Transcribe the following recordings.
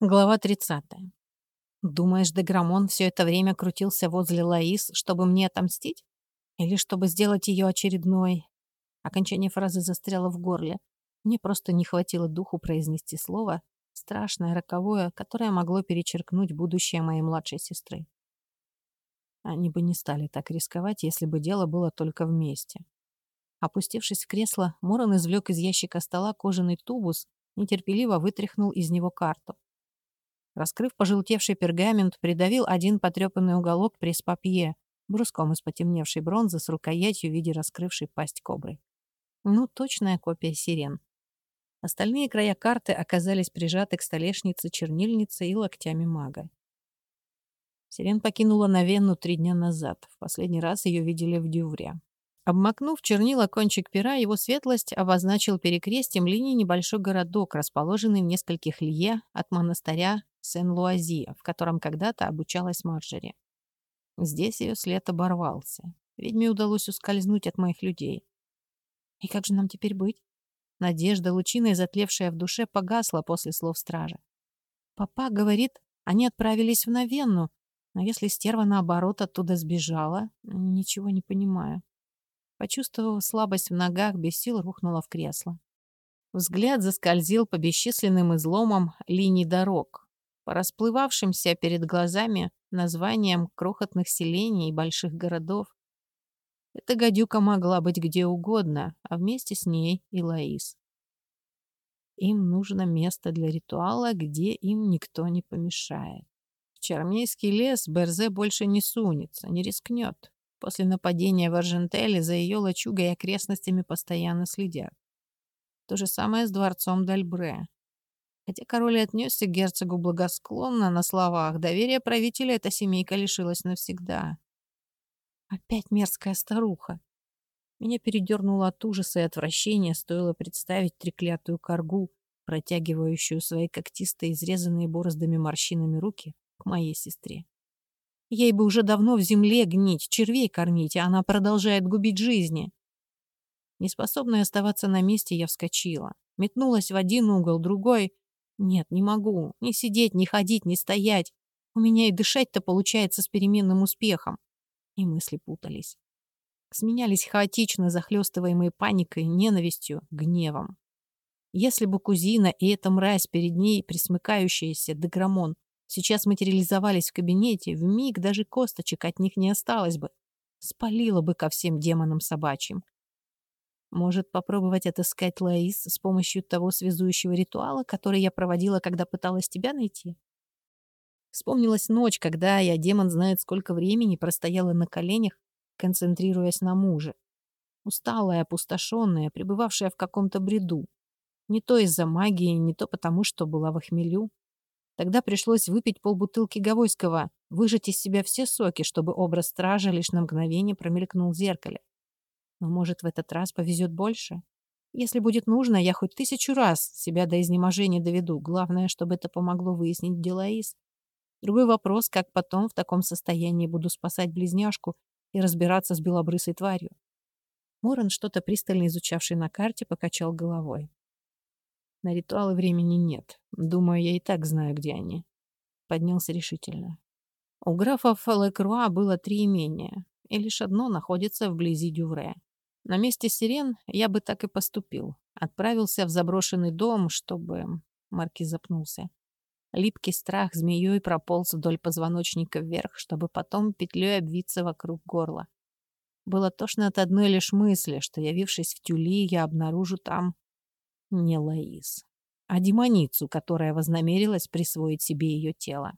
Глава 30. Думаешь, Деграмон все это время крутился возле Лаис, чтобы мне отомстить? Или чтобы сделать ее очередной? Окончание фразы застряло в горле. Мне просто не хватило духу произнести слово, страшное, роковое, которое могло перечеркнуть будущее моей младшей сестры. Они бы не стали так рисковать, если бы дело было только вместе. Опустившись в кресло, Моран извлек из ящика стола кожаный тубус, нетерпеливо вытряхнул из него карту. Раскрыв пожелтевший пергамент, придавил один потрепанный уголок пресс-папье, бруском из потемневшей бронзы с рукоятью в виде раскрывшей пасть кобры. Ну, точная копия сирен. Остальные края карты оказались прижаты к столешнице чернильницы и локтями мага. Сирен покинула Навенну три дня назад. В последний раз ее видели в Дювре. Обмакнув чернила кончик пера, его светлость обозначил перекрестием линии небольшой городок, расположенный в нескольких лье от монастыря Сен-Луази, в котором когда-то обучалась Марджери. Здесь ее след оборвался. Ведьме удалось ускользнуть от моих людей. И как же нам теперь быть? Надежда, лучиной затлевшая в душе, погасла после слов стража. Папа говорит, они отправились в Новенну, но если стерва, наоборот, оттуда сбежала, ничего не понимаю. Почувствовав слабость в ногах, без сил рухнула в кресло. Взгляд заскользил по бесчисленным изломам линий дорог, по расплывавшимся перед глазами названиям крохотных селений и больших городов. Эта гадюка могла быть где угодно, а вместе с ней и Лаис. Им нужно место для ритуала, где им никто не помешает. В Чармейский лес Берзе больше не сунется, не рискнет. После нападения в Аржентеле за ее лачугой и окрестностями постоянно следят. То же самое с дворцом Дальбре. Хотя король отнесся к герцогу благосклонно на словах, доверие правителя эта семейка лишилась навсегда. Опять мерзкая старуха. Меня передернуло от ужаса и отвращения, стоило представить треклятую коргу, протягивающую свои когтистые, изрезанные бороздами морщинами руки к моей сестре. Ей бы уже давно в земле гнить, червей кормить, а она продолжает губить жизни. Неспособная оставаться на месте, я вскочила. Метнулась в один угол, другой, нет, не могу. Ни сидеть, ни ходить, ни стоять. У меня и дышать-то получается с переменным успехом. И мысли путались. Сменялись хаотично захлестываемые паникой, ненавистью, гневом. Если бы кузина и эта мразь перед ней, присмыкающаяся, Деграмон, сейчас материализовались в кабинете, в миг даже косточек от них не осталось бы. Спалила бы ко всем демонам собачьим. Может, попробовать отыскать Лаис с помощью того связующего ритуала, который я проводила, когда пыталась тебя найти? Вспомнилась ночь, когда я, демон знает сколько времени, простояла на коленях, концентрируясь на муже. Усталая, опустошенная, пребывавшая в каком-то бреду. Не то из-за магии, не то потому, что была в хмелю. Тогда пришлось выпить полбутылки Гавойского, выжать из себя все соки, чтобы образ стража лишь на мгновение промелькнул в зеркале. Но, может, в этот раз повезет больше? Если будет нужно, я хоть тысячу раз себя до изнеможения доведу. Главное, чтобы это помогло выяснить Делаис. Другой вопрос, как потом в таком состоянии буду спасать близняшку и разбираться с белобрысой тварью. Моран, что-то пристально изучавший на карте, покачал головой. На ритуалы времени нет. Думаю, я и так знаю, где они. Поднялся решительно. У графов Лекруа было три имения, и лишь одно находится вблизи Дювре. На месте сирен я бы так и поступил. Отправился в заброшенный дом, чтобы... Маркиз запнулся. Липкий страх змеей прополз вдоль позвоночника вверх, чтобы потом петлей обвиться вокруг горла. Было тошно от одной лишь мысли, что, явившись в тюли, я обнаружу там не Лаис, а демоницу, которая вознамерилась присвоить себе ее тело.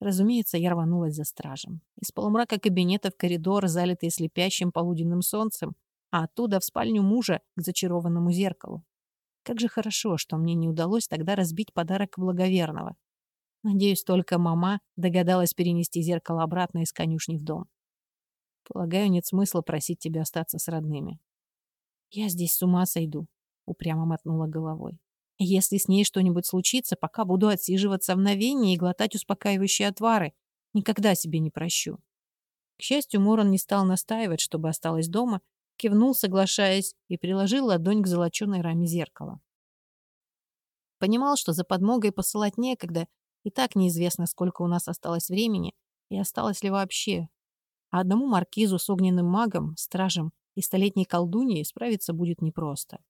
Разумеется, я рванулась за стражем. Из полумрака кабинета в коридор, залитый слепящим полуденным солнцем, а оттуда в спальню мужа к зачарованному зеркалу. Как же хорошо, что мне не удалось тогда разбить подарок благоверного. Надеюсь, только мама догадалась перенести зеркало обратно из конюшни в дом. Полагаю, нет смысла просить тебя остаться с родными. Я здесь с ума сойду, упрямо мотнула головой. Если с ней что-нибудь случится, пока буду отсиживаться в новении и глотать успокаивающие отвары, никогда себе не прощу. К счастью, Моран не стал настаивать, чтобы осталась дома, кивнул, соглашаясь, и приложил ладонь к золоченой раме зеркала. Понимал, что за подмогой посылать некогда, и так неизвестно, сколько у нас осталось времени, и осталось ли вообще. А одному маркизу с огненным магом, стражем и столетней колдуньей справиться будет непросто.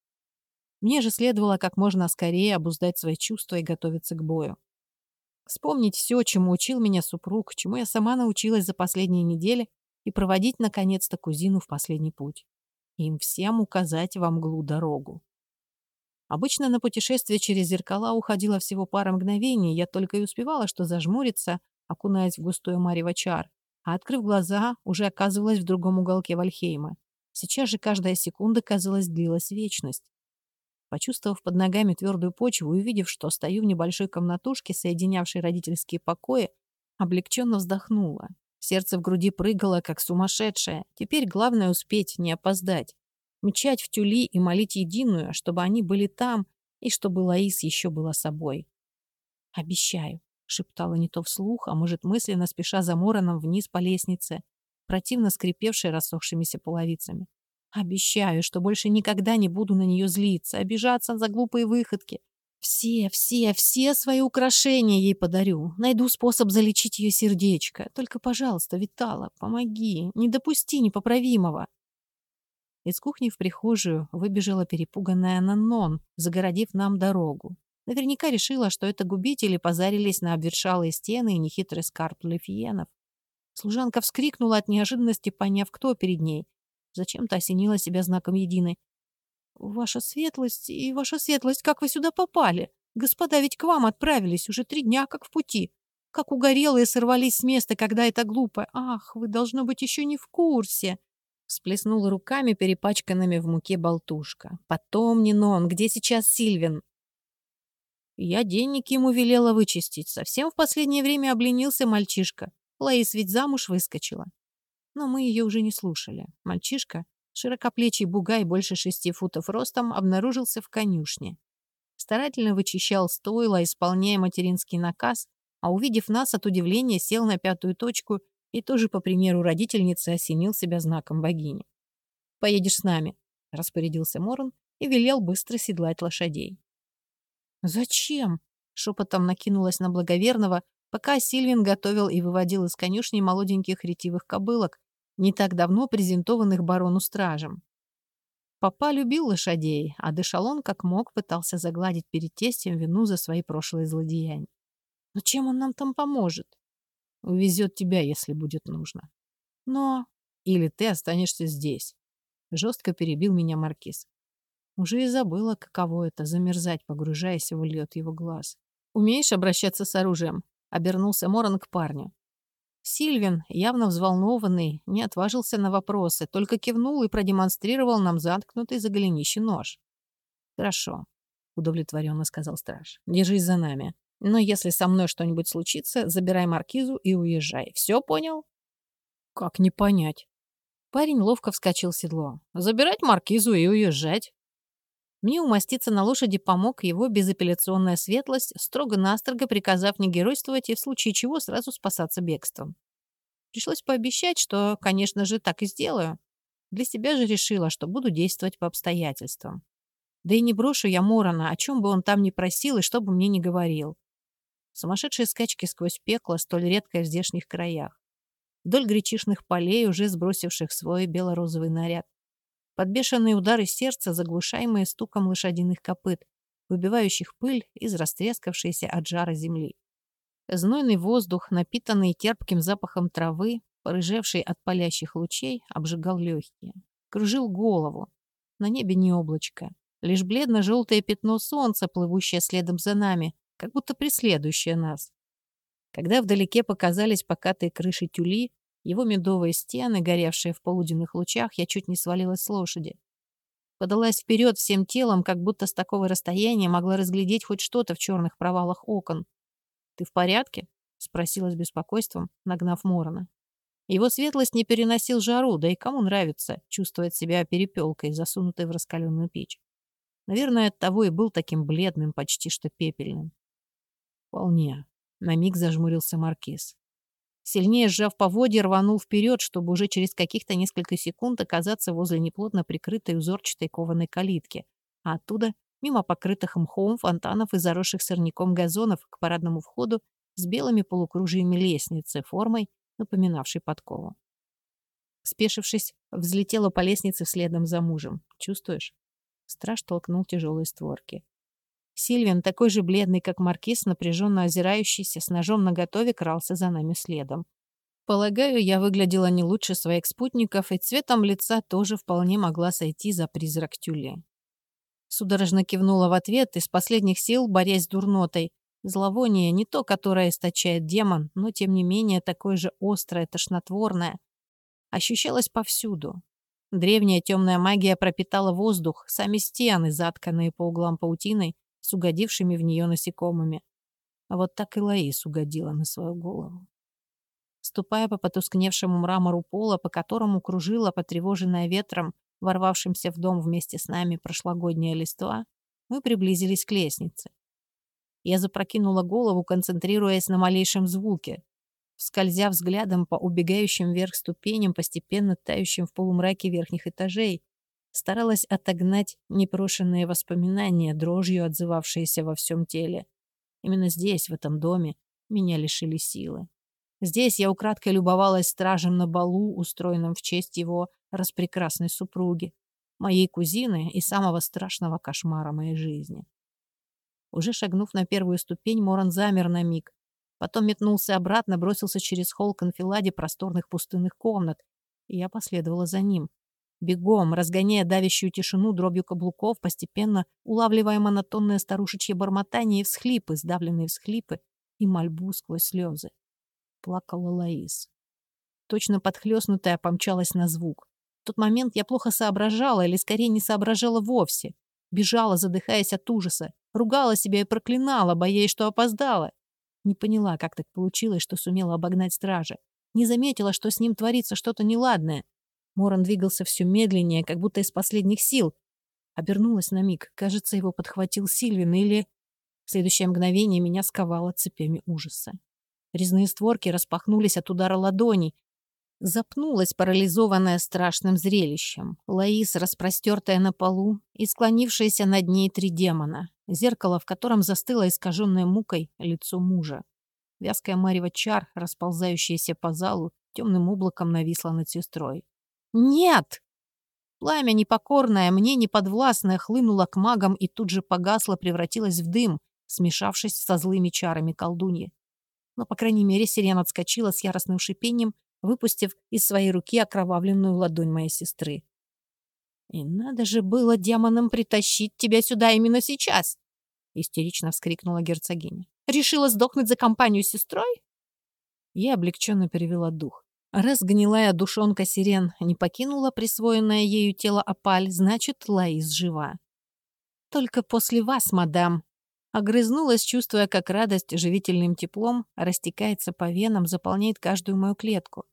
Мне же следовало как можно скорее обуздать свои чувства и готовиться к бою. Вспомнить все, чему учил меня супруг, чему я сама научилась за последние недели, и проводить, наконец-то, кузину в последний путь. Им всем указать во мглу дорогу. Обычно на путешествие через зеркала уходило всего пара мгновений, я только и успевала, что зажмуриться, окунаясь в густое марево чар, а, открыв глаза, уже оказывалась в другом уголке Вальхейма. Сейчас же каждая секунда, казалось, длилась вечность. Почувствовав под ногами твердую почву и увидев, что стою в небольшой комнатушке, соединявшей родительские покои, облегченно вздохнула. Сердце в груди прыгало, как сумасшедшее. Теперь главное успеть, не опоздать. Мчать в тюли и молить единую, чтобы они были там, и чтобы Лаис еще была собой. «Обещаю», — шептала не то вслух, а может мысленно, спеша за Мороном вниз по лестнице, противно скрипевшей рассохшимися половицами. Обещаю, что больше никогда не буду на нее злиться, обижаться за глупые выходки. Все, все, все свои украшения ей подарю. Найду способ залечить ее сердечко. Только, пожалуйста, Витала, помоги. Не допусти непоправимого. Из кухни в прихожую выбежала перепуганная Наннон, загородив нам дорогу. Наверняка решила, что это губители позарились на обветшалые стены и нехитрый скарб Лефиенов. Служанка вскрикнула от неожиданности, поняв, кто перед ней, Зачем-то осенила себя знаком единой. «Ваша светлость и ваша светлость, как вы сюда попали? Господа ведь к вам отправились уже три дня, как в пути. Как угорелые сорвались с места, когда это глупо. Ах, вы, должно быть, еще не в курсе!» Всплеснула руками, перепачканными в муке болтушка. «Потом, Нинон, где сейчас Сильвин?» Я денег ему велела вычистить. Совсем в последнее время обленился мальчишка. Лаис ведь замуж выскочила. Но мы ее уже не слушали. Мальчишка, широкоплечий бугай больше шести футов ростом, обнаружился в конюшне. Старательно вычищал стойло, исполняя материнский наказ, а увидев нас, от удивления сел на пятую точку и тоже, по примеру родительницы, осенил себя знаком богини. «Поедешь с нами», — распорядился Морон и велел быстро седлать лошадей. «Зачем?» — шепотом накинулась на благоверного, пока Сильвин готовил и выводил из конюшни молоденьких ретивых кобылок, не так давно презентованных барону стражем. Папа любил лошадей, а Дешалон как мог пытался загладить перед тестем вину за свои прошлые злодеяния. Но чем он нам там поможет? Увезет тебя, если будет нужно. Но... Или ты останешься здесь. Жестко перебил меня Маркиз. Уже и забыла, каково это — замерзать, погружаясь в лед его глаз. «Умеешь обращаться с оружием?» — обернулся Моран к парню. Сильвин, явно взволнованный, не отважился на вопросы, только кивнул и продемонстрировал нам заткнутый за голенище нож. «Хорошо», — удовлетворенно сказал страж. «Держись за нами. Но если со мной что-нибудь случится, забирай маркизу и уезжай. Все понял?» «Как не понять?» Парень ловко вскочил в седло. «Забирать маркизу и уезжать». Мне умоститься на лошади помог его безапелляционная светлость, строго-настрого приказав не геройствовать и в случае чего сразу спасаться бегством. Пришлось пообещать, что, конечно же, так и сделаю. Для себя же решила, что буду действовать по обстоятельствам. Да и не брошу я Морона, о чем бы он там ни просил и что бы мне ни говорил. Сумасшедшие скачки сквозь пекло, столь редкое в здешних краях. Вдоль гречишных полей, уже сбросивших свой бело-розовый наряд под удары сердца, заглушаемые стуком лошадиных копыт, выбивающих пыль из растрескавшейся от жара земли. Знойный воздух, напитанный терпким запахом травы, порыжевший от палящих лучей, обжигал легкие. Кружил голову. На небе не облачко. Лишь бледно-желтое пятно солнца, плывущее следом за нами, как будто преследующее нас. Когда вдалеке показались покатые крыши тюли, его медовые стены, горевшие в полуденных лучах, я чуть не свалилась с лошади. Подалась вперед всем телом, как будто с такого расстояния могла разглядеть хоть что-то в черных провалах окон. «Ты в порядке?» — спросила с беспокойством, нагнав Морона. Его светлость не переносил жару, да и кому нравится чувствовать себя перепелкой, засунутой в раскаленную печь. Наверное, оттого и был таким бледным, почти что пепельным. «Вполне», — на миг зажмурился Маркиз. Сильнее сжав поводья, рванул вперед, чтобы уже через каких-то несколько секунд оказаться возле неплотно прикрытой узорчатой кованой калитки, а оттуда мимо покрытых мхом фонтанов и заросших сорняком газонов к парадному входу с белыми полукружиями лестницы, формой, напоминавшей подкову. Спешившись, взлетела по лестнице следом за мужем. Чувствуешь? Страж толкнул тяжелые створки. Сильвин, такой же бледный, как маркиз, напряженно озирающийся, с ножом наготове крался за нами следом. Полагаю, я выглядела не лучше своих спутников, и цветом лица тоже вполне могла сойти за призрак тюли. Судорожно кивнула в ответ, из последних сил, борясь с дурнотой. Зловоние не то, которое источает демон, но, тем не менее, такое же острое, тошнотворное. Ощущалось повсюду. Древняя темная магия пропитала воздух, сами стены, затканные по углам паутиной, с угодившими в нее насекомыми. А вот так и Лаис угодила на свою голову. Ступая по потускневшему мрамору пола, по которому кружила потревоженная ветром, ворвавшимся в дом вместе с нами прошлогодняя листва, мы приблизились к лестнице. Я запрокинула голову, концентрируясь на малейшем звуке, скользя взглядом по убегающим вверх ступеням, постепенно тающим в полумраке верхних этажей, старалась отогнать непрошенные воспоминания, дрожью отзывавшиеся во всем теле. Именно здесь, в этом доме, меня лишили силы. Здесь я украдкой любовалась стражем на балу, устроенном в честь его распрекрасной супруги, моей кузины и самого страшного кошмара моей жизни. Уже шагнув на первую ступень, Моран замер на миг. Потом метнулся обратно, бросился через холл к анфиладе просторных пустынных комнат, и я последовала за ним. Бегом, разгоняя давящую тишину дробью каблуков, постепенно улавливая монотонное старушечье бормотание и всхлипы, сдавленные всхлипы и мольбу сквозь слезы плакала Лаис. Точно подхлёстнутая помчалась на звук. В тот момент я плохо соображала, или скорее не соображала вовсе. Бежала, задыхаясь от ужаса. Ругала себя и проклинала, боясь, что опоздала. Не поняла, как так получилось, что сумела обогнать стража. Не заметила, что с ним творится что-то неладное. Моран двигался все медленнее, как будто из последних сил. Обернулась на миг. Кажется, его подхватил Сильвин или... В следующее мгновение меня сковало цепями ужаса. Резные створки распахнулись от удара ладоней. Запнулась, парализованная страшным зрелищем. Лаис, распростертая на полу, и склонившаяся над ней три демона. Зеркало, в котором застыло искаженное мукой лицо мужа. Вязкая марево чар, расползающаяся по залу, темным облаком нависла над сестрой. «Нет!» Пламя непокорное, мне неподвластное, хлынуло к магам и тут же погасло, превратилось в дым, смешавшись со злыми чарами колдуньи но, по крайней мере, сирена отскочила с яростным шипением, выпустив из своей руки окровавленную ладонь моей сестры. «И надо же было демонам притащить тебя сюда именно сейчас!» — истерично вскрикнула герцогиня. «Решила сдохнуть за компанию с сестрой?» Я облегченно перевела дух. Раз гнилая душонка сирен не покинула присвоенное ею тело опаль, значит, Лаис жива. «Только после вас, мадам», Огрызнулась, чувствуя, как радость живительным теплом растекается по венам, заполняет каждую мою клетку.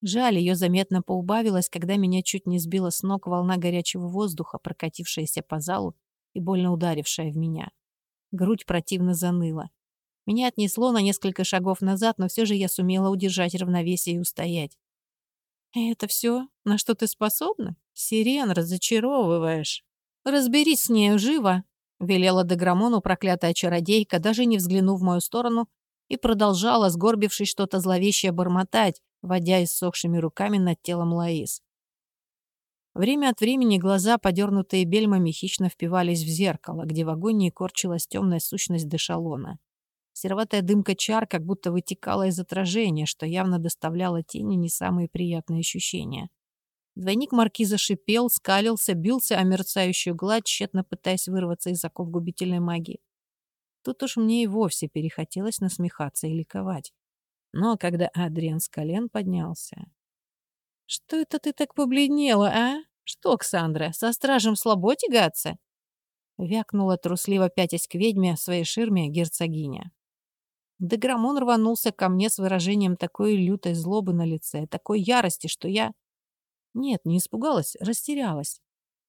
Жаль, ее заметно поубавилось, когда меня чуть не сбила с ног волна горячего воздуха, прокатившаяся по залу и больно ударившая в меня. Грудь противно заныла. Меня отнесло на несколько шагов назад, но все же я сумела удержать равновесие и устоять. «Это все, на что ты способна? Сирен, разочаровываешь. Разберись с нею живо, Велела Деграмону проклятая чародейка, даже не взглянув в мою сторону, и продолжала, сгорбившись, что-то зловещее бормотать, водя иссохшими руками над телом Лаис. Время от времени глаза, подернутые бельмами, хищно впивались в зеркало, где в агонии корчилась темная сущность дешалона. Сероватая дымка чар как будто вытекала из отражения, что явно доставляло тени не самые приятные ощущения. Двойник маркиза шипел, скалился, бился о мерцающую гладь, тщетно пытаясь вырваться из оков губительной магии. Тут уж мне и вовсе перехотелось насмехаться и ликовать. Но когда Адриан с колен поднялся... «Что это ты так побледнела, а? Что, Ксандра, со стражем слабо тягаться?» Вякнула трусливо пятясь к ведьме своей ширме герцогиня. Деграмон рванулся ко мне с выражением такой лютой злобы на лице, такой ярости, что я нет, не испугалась, растерялась.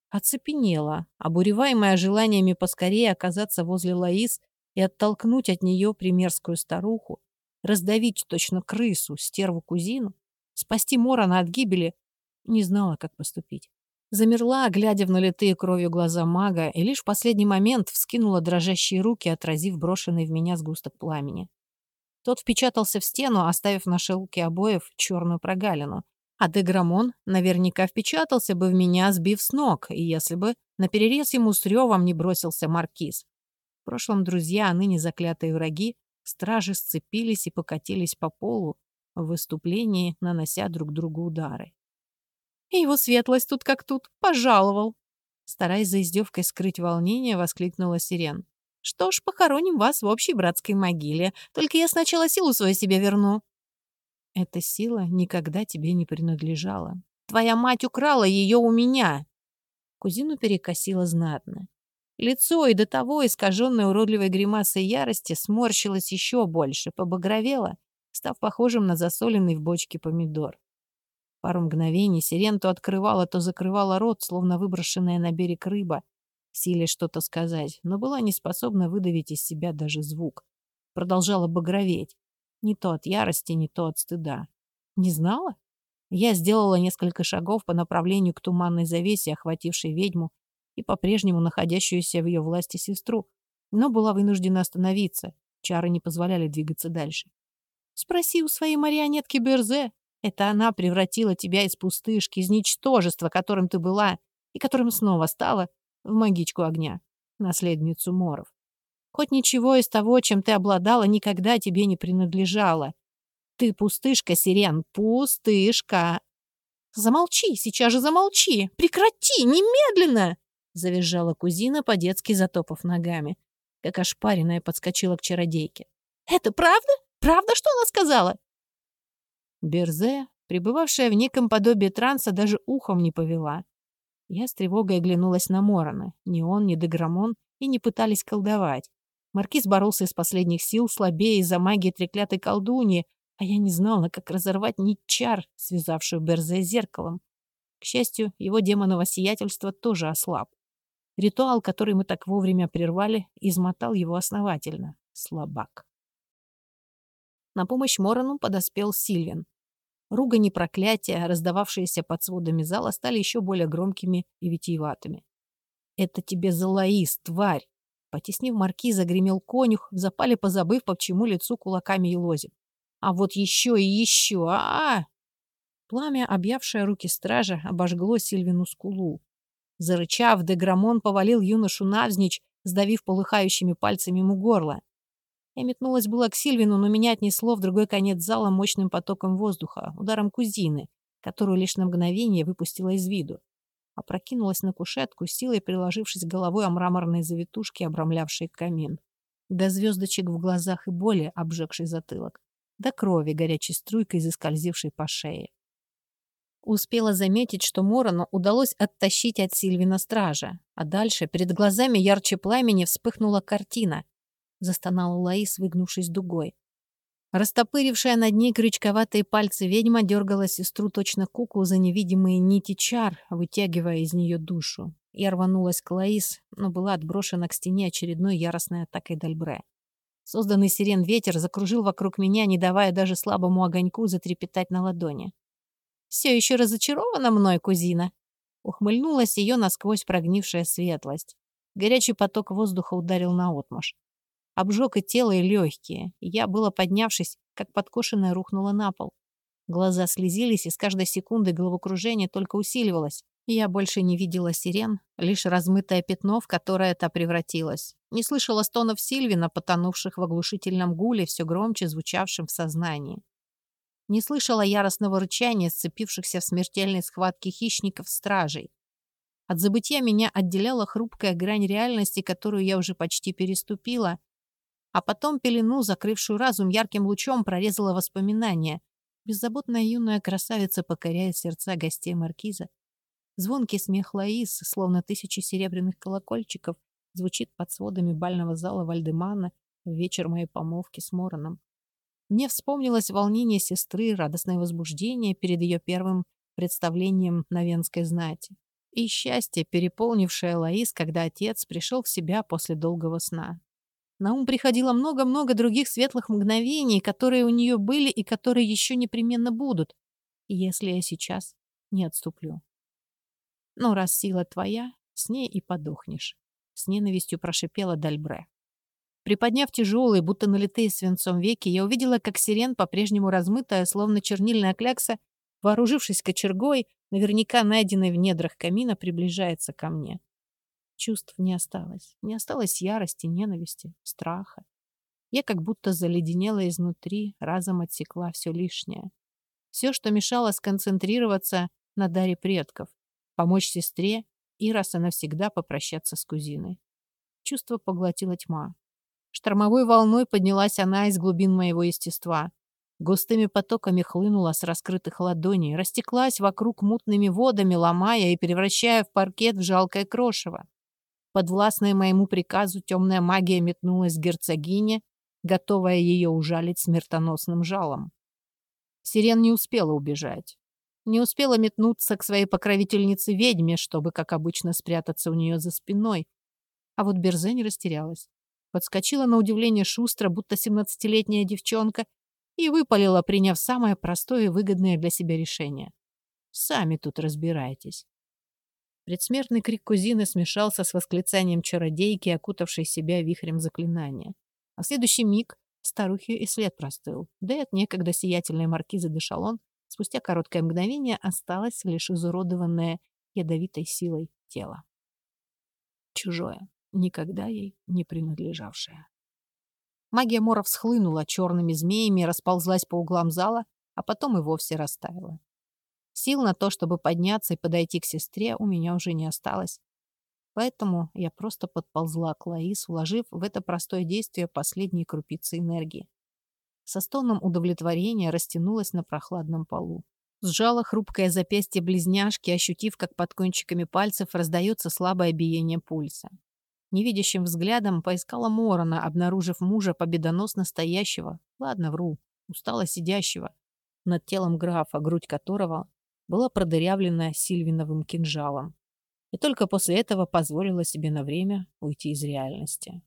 Оцепенела, обуреваемая желаниями поскорее оказаться возле Лаис и оттолкнуть от нее примерскую старуху, раздавить точно крысу, стерву-кузину, спасти Морона от гибели, не знала, как поступить. Замерла, глядя в налитые кровью глаза мага, и лишь в последний момент вскинула дрожащие руки, отразив брошенный в меня сгусток пламени. Тот впечатался в стену, оставив на шелке обоев черную прогалину. А Деграмон наверняка впечатался бы в меня, сбив с ног, и если бы на перерез ему с ревом не бросился маркиз. В прошлом друзья, а ныне заклятые враги, стражи сцепились и покатились по полу в выступлении, нанося друг другу удары. И его светлость тут как тут, пожаловал. Стараясь за издевкой скрыть волнение, воскликнула Сирен. Что ж, похороним вас в общей братской могиле. Только я сначала силу свою себе верну. Эта сила никогда тебе не принадлежала. Твоя мать украла ее у меня. Кузину перекосила знатно. Лицо и до того искаженное уродливой гримасой ярости сморщилось еще больше, побагровело, став похожим на засоленный в бочке помидор. Пару мгновений сирен то открывала, то закрывала рот, словно выброшенная на берег рыба, силе что-то сказать, но была не способна выдавить из себя даже звук. Продолжала багроветь. Не то от ярости, не то от стыда. Не знала? Я сделала несколько шагов по направлению к туманной завесе, охватившей ведьму и по-прежнему находящуюся в ее власти сестру, но была вынуждена остановиться. Чары не позволяли двигаться дальше. Спроси у своей марионетки Берзе. Это она превратила тебя из пустышки, из ничтожества, которым ты была и которым снова стала, в магичку огня, наследницу моров. Хоть ничего из того, чем ты обладала, никогда тебе не принадлежало. Ты пустышка, Сирен, пустышка. Замолчи, сейчас же замолчи. Прекрати, немедленно! Завизжала кузина, по-детски затопав ногами. Как ошпаренная подскочила к чародейке. Это правда? Правда, что она сказала? Берзе, пребывавшая в неком подобии транса, даже ухом не повела. Я с тревогой оглянулась на Морона. Ни он, ни Деграмон и не пытались колдовать. Маркиз боролся из последних сил, слабее из-за магии треклятой колдуньи, а я не знала, как разорвать нить чар, связавшую Берзе зеркалом. К счастью, его демоново сиятельство тоже ослаб. Ритуал, который мы так вовремя прервали, измотал его основательно. Слабак. На помощь Морону подоспел Сильвин. Ругань и проклятия, раздававшиеся под сводами зала, стали еще более громкими и витиеватыми. «Это тебе за Лаис, тварь!» Потеснив маркиза, гремел конюх, в запале позабыв, по чему лицу кулаками елозит. «А вот еще и еще! а а, -а Пламя, объявшее руки стража, обожгло Сильвину скулу. Зарычав, Деграмон повалил юношу навзничь, сдавив полыхающими пальцами ему горло. Я метнулась было к Сильвину, но меня отнесло в другой конец зала мощным потоком воздуха, ударом кузины, которую лишь на мгновение выпустила из виду. Опрокинулась на кушетку, силой приложившись головой о мраморные завитушки, обрамлявшие камин. До звездочек в глазах и боли, обжегший затылок. До крови, горячей струйкой, заскользившей по шее. Успела заметить, что Морону удалось оттащить от Сильвина стража, а дальше перед глазами ярче пламени вспыхнула картина, — застонала Лаис, выгнувшись дугой. Растопырившая над ней крючковатые пальцы ведьма дергала сестру точно куклу за невидимые нити чар, вытягивая из нее душу. Я рванулась к Лаис, но была отброшена к стене очередной яростной атакой Дальбре. Созданный сирен ветер закружил вокруг меня, не давая даже слабому огоньку затрепетать на ладони. «Все еще разочарована мной, кузина?» Ухмыльнулась ее насквозь прогнившая светлость. Горячий поток воздуха ударил на наотмашь обжег и тело, и легкие. Я, было поднявшись, как подкошенная, рухнула на пол. Глаза слезились, и с каждой секундой головокружение только усиливалось. Я больше не видела сирен, лишь размытое пятно, в которое та превратилась. Не слышала стонов Сильвина, потонувших в оглушительном гуле, все громче звучавшем в сознании. Не слышала яростного рычания, сцепившихся в смертельной схватке хищников-стражей. От забытия меня отделяла хрупкая грань реальности, которую я уже почти переступила, а потом пелену, закрывшую разум ярким лучом, прорезала воспоминания. Беззаботная юная красавица покоряет сердца гостей маркиза. Звонкий смех Лаис, словно тысячи серебряных колокольчиков, звучит под сводами бального зала Вальдемана в вечер моей помолвки с Мороном. Мне вспомнилось волнение сестры, радостное возбуждение перед ее первым представлением на венской знати. И счастье, переполнившее Лаис, когда отец пришел в себя после долгого сна. На ум приходило много-много других светлых мгновений, которые у нее были и которые еще непременно будут, если я сейчас не отступлю. Но раз сила твоя, с ней и подохнешь. С ненавистью прошипела Дальбре. Приподняв тяжелые, будто налитые свинцом веки, я увидела, как сирен, по-прежнему размытая, словно чернильная клякса, вооружившись кочергой, наверняка найденной в недрах камина, приближается ко мне. Чувств не осталось. Не осталось ярости, ненависти, страха. Я как будто заледенела изнутри, разом отсекла все лишнее. Все, что мешало сконцентрироваться на даре предков, помочь сестре и раз и навсегда попрощаться с кузиной. Чувство поглотила тьма. Штормовой волной поднялась она из глубин моего естества. Густыми потоками хлынула с раскрытых ладоней, растеклась вокруг мутными водами, ломая и превращая в паркет в жалкое крошево. Подвластная моему приказу темная магия метнулась к герцогине, готовая ее ужалить смертоносным жалом. Сирен не успела убежать. Не успела метнуться к своей покровительнице-ведьме, чтобы, как обычно, спрятаться у нее за спиной. А вот Берзень растерялась. Подскочила на удивление шустро, будто семнадцатилетняя девчонка, и выпалила, приняв самое простое и выгодное для себя решение. «Сами тут разбирайтесь». Предсмертный крик кузины смешался с восклицанием чародейки, окутавшей себя вихрем заклинания. А в следующий миг старухи и след простыл. Да и от некогда сиятельной маркизы де Шалон спустя короткое мгновение осталось лишь изуродованное ядовитой силой тело. Чужое, никогда ей не принадлежавшее. Магия Мора всхлынула черными змеями, расползлась по углам зала, а потом и вовсе растаяла. Сил на то, чтобы подняться и подойти к сестре, у меня уже не осталось. Поэтому я просто подползла к Лаис, вложив в это простое действие последние крупицы энергии. Со стоном удовлетворения растянулась на прохладном полу. Сжала хрупкое запястье близняшки, ощутив, как под кончиками пальцев раздается слабое биение пульса. Невидящим взглядом поискала Морона, обнаружив мужа победоносно стоящего, ладно, вру, устало сидящего, над телом графа, грудь которого была продырявлена Сильвиновым кинжалом. И только после этого позволила себе на время уйти из реальности.